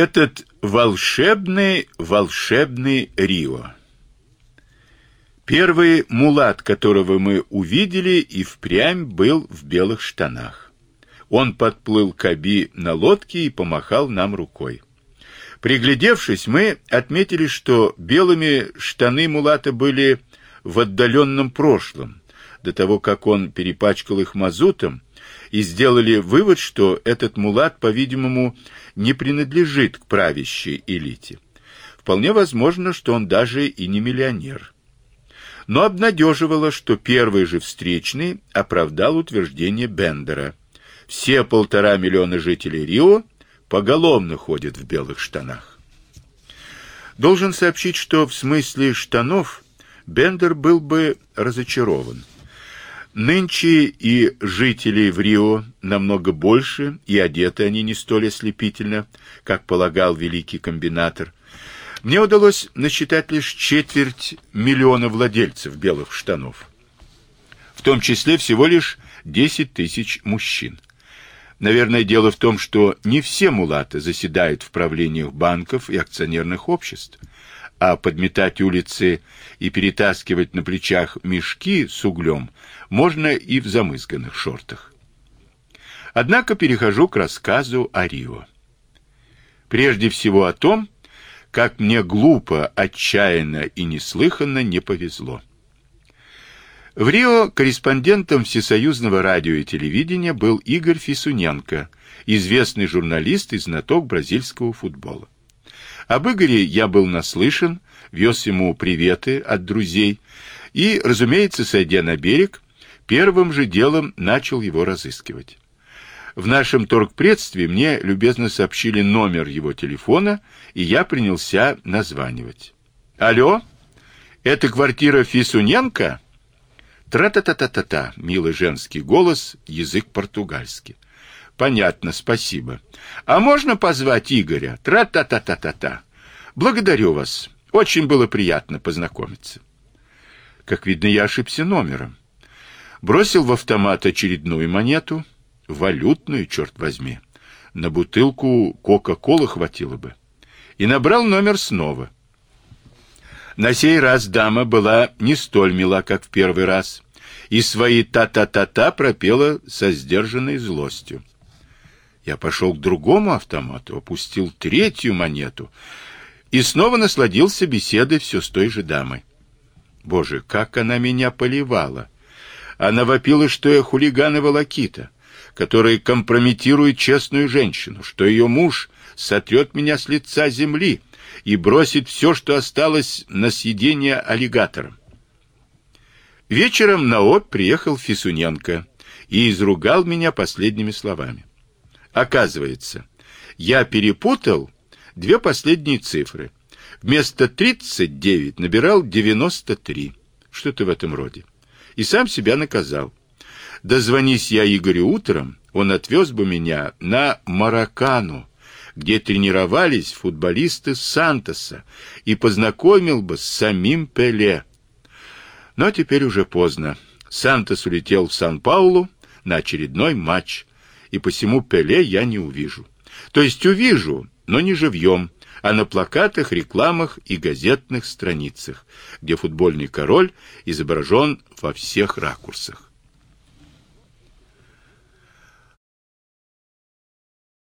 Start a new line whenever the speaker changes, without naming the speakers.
Этот волшебный, волшебный Рио. Первый мулат, которого мы увидели, и впрямь был в белых штанах. Он подплыл к Аби на лодке и помахал нам рукой. Приглядевшись, мы отметили, что белыми штаны мулата были в отдаленном прошлом, до того, как он перепачкал их мазутом, и сделали вывод, что этот мулат, по-видимому, не принадлежит к правящей элите. Вполне возможно, что он даже и не миллионер но обнадеживало, что первый же встречный оправдал утверждение Бендера. Все полтора миллиона жителей Рио поголовно ходят в белых штанах. Должен сообщить, что в смысле штанов Бендер был бы разочарован. Нынче и жителей в Рио намного больше, и одеты они не столь ослепительно, как полагал великий комбинатор. Мне удалось насчитать лишь четверть миллиона владельцев белых штанов, в том числе всего лишь 10 тысяч мужчин. Наверное, дело в том, что не все мулаты заседают в правлениях банков и акционерных обществ, а подметать улицы и перетаскивать на плечах мешки с углем можно и в замызганных шортах. Однако перехожу к рассказу о Рио. Прежде всего о том, как мне глупо, отчаянно и неслыханно не повезло. В Рио корреспондентом Всесоюзного радио и телевидения был Игорь Фисуненко, известный журналист и знаток бразильского футбола. Об Игоре я был наслышан, вез ему приветы от друзей и, разумеется, сойдя на берег, первым же делом начал его разыскивать. В нашем торгпредстве мне любезно сообщили номер его телефона, и я принялся названивать. Алло? Это квартира Фисуненко? Тра-та-та-та-та-та, милый женский голос, язык португальский. Понятно, спасибо. А можно позвать Игоря? Тра-та-та-та-та-та. Благодарю вас. Очень было приятно познакомиться. Как видно, я ошибся номером. Бросил в автомат очередную монету, валютную, черт возьми. На бутылку Кока-Колы хватило бы. И набрал номер снова. На сей раз дама была не столь мила, как в первый раз, и свои та-та-та-та пропела со сдержанной злостью. Я пошел к другому автомату, опустил третью монету и снова насладился беседой все с той же дамой. Боже, как она меня поливала! Она вопила, что я хулиган и волокита который компрометирует честную женщину, что ее муж сотрет меня с лица земли и бросит все, что осталось на съедение аллигаторам. Вечером на ОП приехал Фисуненко и изругал меня последними словами. Оказывается, я перепутал две последние цифры. Вместо 39 набирал 93. Что-то в этом роде. И сам себя наказал. Дозвонись я Игорю утром, он отвез бы меня на Маракану, где тренировались футболисты Сантоса, и познакомил бы с самим Пеле. Но теперь уже поздно. Сантос улетел в Сан-Паулу на очередной матч, и посему Пеле я не увижу. То есть увижу, но не живьем, а на плакатах, рекламах и газетных страницах, где футбольный король изображен во всех ракурсах.